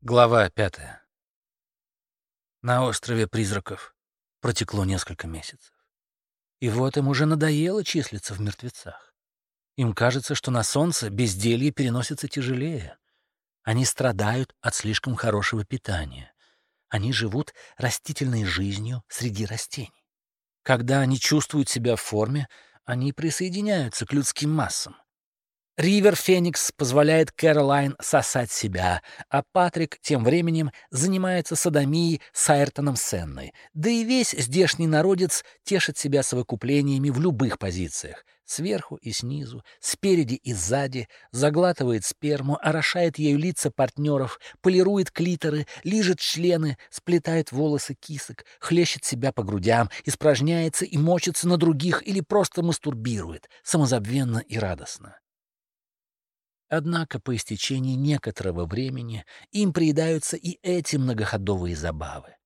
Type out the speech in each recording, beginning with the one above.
Глава пятая. На острове призраков протекло несколько месяцев. И вот им уже надоело числиться в мертвецах. Им кажется, что на солнце безделье переносится тяжелее. Они страдают от слишком хорошего питания. Они живут растительной жизнью среди растений. Когда они чувствуют себя в форме, они присоединяются к людским массам. Ривер Феникс позволяет Кэролайн сосать себя, а Патрик тем временем занимается садомией с Айртоном Сенной. Да и весь здешний народец тешит себя совокуплениями в любых позициях. Сверху и снизу, спереди и сзади, заглатывает сперму, орошает ею лица партнеров, полирует клиторы, лижет члены, сплетает волосы кисок, хлещет себя по грудям, испражняется и мочится на других или просто мастурбирует, самозабвенно и радостно. Однако по истечении некоторого времени им приедаются и эти многоходовые забавы.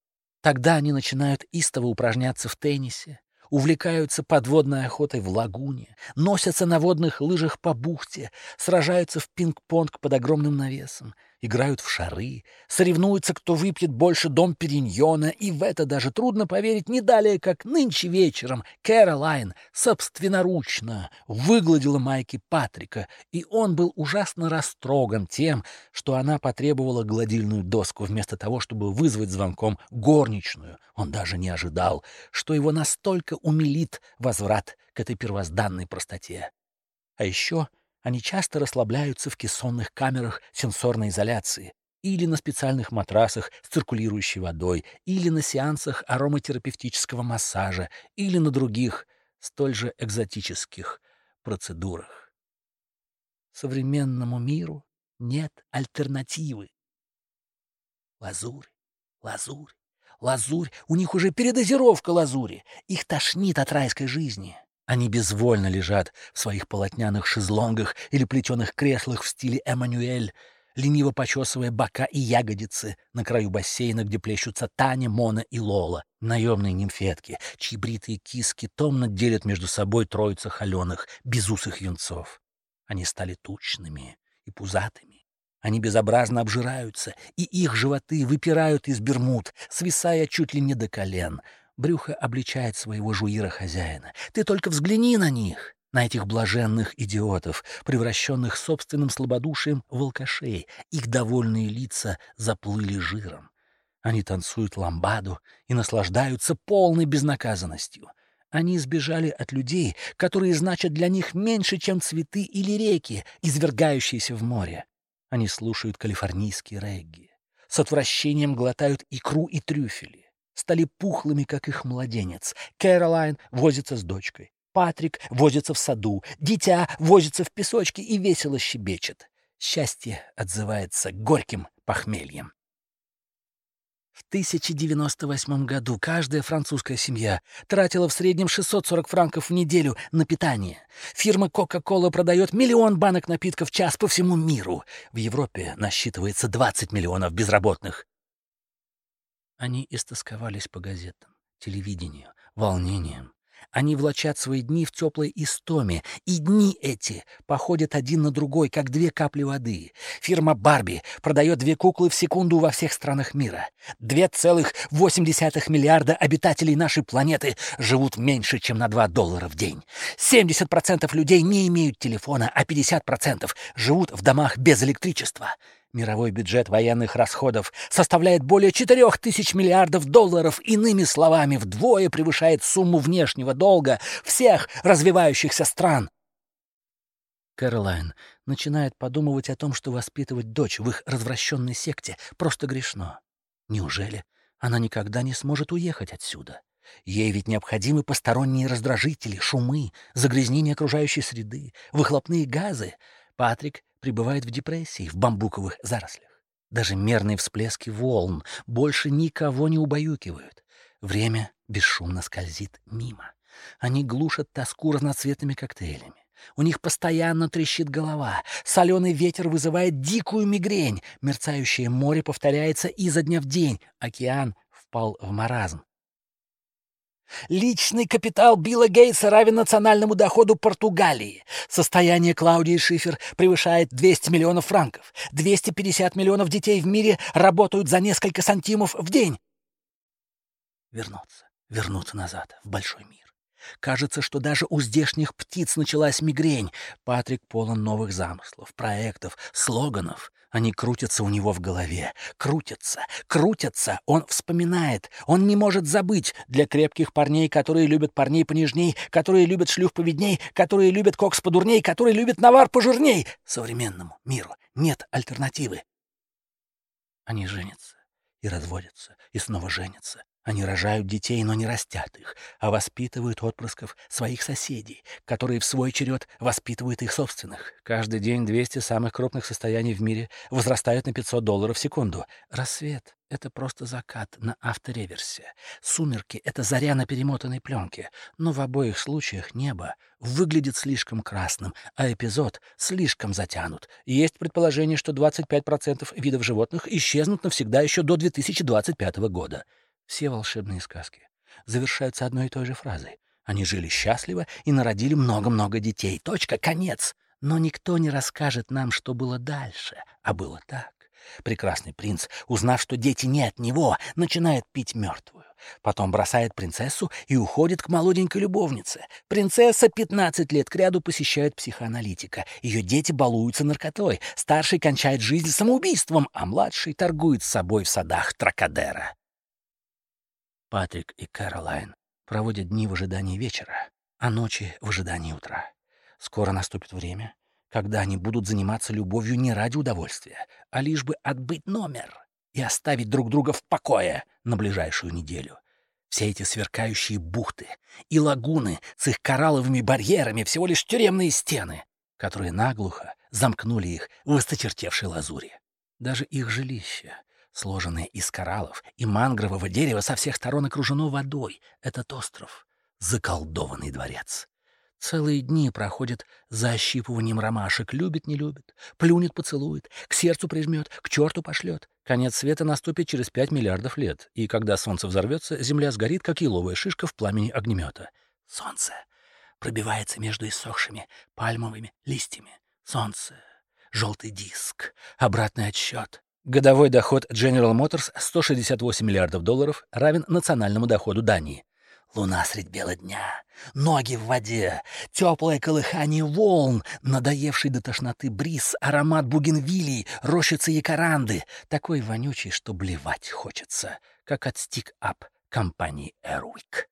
Тогда они начинают истово упражняться в теннисе, увлекаются подводной охотой в лагуне, носятся на водных лыжах по бухте, сражаются в пинг-понг под огромным навесом, играют в шары, соревнуются, кто выпьет больше дом Периньона, и в это даже трудно поверить не далее, как нынче вечером Кэролайн собственноручно выгладила майки Патрика, и он был ужасно растроган тем, что она потребовала гладильную доску вместо того, чтобы вызвать звонком горничную. Он даже не ожидал, что его настолько умилит возврат к этой первозданной простоте. А еще они часто расслабляются в кессонных камерах сенсорной изоляции или на специальных матрасах с циркулирующей водой, или на сеансах ароматерапевтического массажа, или на других, столь же экзотических процедурах. Современному миру нет альтернативы. Лазурь, лазурь, лазурь. У них уже передозировка лазури. Их тошнит от райской жизни. Они безвольно лежат в своих полотняных шезлонгах или плетеных креслах в стиле Эммануэль, лениво почесывая бока и ягодицы на краю бассейна, где плещутся Таня, Мона и Лола, наемные нимфетки, чьи бритые киски томно делят между собой троица холеных, безусых юнцов. Они стали тучными и пузатыми. Они безобразно обжираются, и их животы выпирают из бермуд, свисая чуть ли не до колен — Брюхо обличает своего жуира-хозяина. Ты только взгляни на них, на этих блаженных идиотов, превращенных собственным слабодушием в алкашей. Их довольные лица заплыли жиром. Они танцуют ламбаду и наслаждаются полной безнаказанностью. Они сбежали от людей, которые значат для них меньше, чем цветы или реки, извергающиеся в море. Они слушают калифорнийские регги, с отвращением глотают икру и трюфели стали пухлыми, как их младенец. Кэролайн возится с дочкой. Патрик возится в саду. Дитя возится в песочке и весело щебечет. Счастье отзывается горьким похмельем. В 1098 году каждая французская семья тратила в среднем 640 франков в неделю на питание. Фирма Coca-Cola продает миллион банок напитков в час по всему миру. В Европе насчитывается 20 миллионов безработных. Они истосковались по газетам, телевидению, волнением. Они влачат свои дни в теплой истоме, и дни эти походят один на другой, как две капли воды. Фирма «Барби» продает две куклы в секунду во всех странах мира. 2,8 миллиарда обитателей нашей планеты живут меньше, чем на 2 доллара в день. 70% людей не имеют телефона, а 50% живут в домах без электричества. Мировой бюджет военных расходов составляет более 4 тысяч миллиардов долларов, иными словами, вдвое превышает сумму внешнего долга всех развивающихся стран. Кэролайн начинает подумывать о том, что воспитывать дочь в их развращенной секте просто грешно. Неужели она никогда не сможет уехать отсюда? Ей ведь необходимы посторонние раздражители, шумы, загрязнение окружающей среды, выхлопные газы. Патрик пребывает в депрессии в бамбуковых зарослях. Даже мерные всплески волн больше никого не убаюкивают. Время бесшумно скользит мимо. Они глушат тоску разноцветными коктейлями. У них постоянно трещит голова. Соленый ветер вызывает дикую мигрень. Мерцающее море повторяется изо дня в день. Океан впал в маразм. Личный капитал Билла Гейтса равен национальному доходу Португалии. Состояние Клаудии Шифер превышает 200 миллионов франков. 250 миллионов детей в мире работают за несколько сантимов в день. Вернуться, вернуться назад, в большой мир. Кажется, что даже у здешних птиц началась мигрень. Патрик полон новых замыслов, проектов, слоганов. Они крутятся у него в голове. Крутятся, крутятся. Он вспоминает. Он не может забыть. Для крепких парней, которые любят парней понежней, которые любят шлюх поведней, которые любят кокс подурней, которые любят навар пожирней. Современному миру нет альтернативы. Они женятся и разводятся, и снова женятся, они рожают детей, но не растят их, а воспитывают отпрысков своих соседей, которые в свой черед воспитывают их собственных. Каждый день 200 самых крупных состояний в мире возрастают на 500 долларов в секунду. Рассвет — это просто закат на автореверсе. Сумерки — это заря на перемотанной пленке. Но в обоих случаях небо выглядит слишком красным, а эпизод слишком затянут. Есть предположение, что 25% видов животных исчезнут навсегда еще до 2025 года. Все волшебные сказки завершаются одной и той же фразой. Они жили счастливо и народили много-много детей. Точка, конец. Но никто не расскажет нам, что было дальше. А было так. Прекрасный принц, узнав, что дети не от него, начинает пить мертвую. Потом бросает принцессу и уходит к молоденькой любовнице. Принцесса 15 лет кряду посещает психоаналитика. Ее дети балуются наркотой. Старший кончает жизнь самоубийством, а младший торгует с собой в садах Тракадера. Патрик и Кэролайн проводят дни в ожидании вечера, а ночи в ожидании утра. Скоро наступит время, когда они будут заниматься любовью не ради удовольствия, а лишь бы отбыть номер и оставить друг друга в покое на ближайшую неделю. Все эти сверкающие бухты и лагуны с их коралловыми барьерами всего лишь тюремные стены, которые наглухо замкнули их в осточертевшей лазури. Даже их жилище сложенное из кораллов и мангрового дерева со всех сторон окружено водой. Этот остров — заколдованный дворец. Целые дни проходят за ощипыванием ромашек. Любит, не любит, плюнет, поцелует, к сердцу прижмет, к черту пошлет. Конец света наступит через пять миллиардов лет, и когда солнце взорвется, земля сгорит, как еловая шишка в пламени огнемета. Солнце пробивается между иссохшими пальмовыми листьями. Солнце — желтый диск, обратный отсчет. Годовой доход General Motors 168 миллиардов долларов равен национальному доходу Дании. Луна средь бела дня, ноги в воде, теплое колыхание волн, надоевший до тошноты бриз, аромат бугенвилий, рощицы якоранды, такой вонючий, что блевать хочется, как от стик-ап компании Airwick.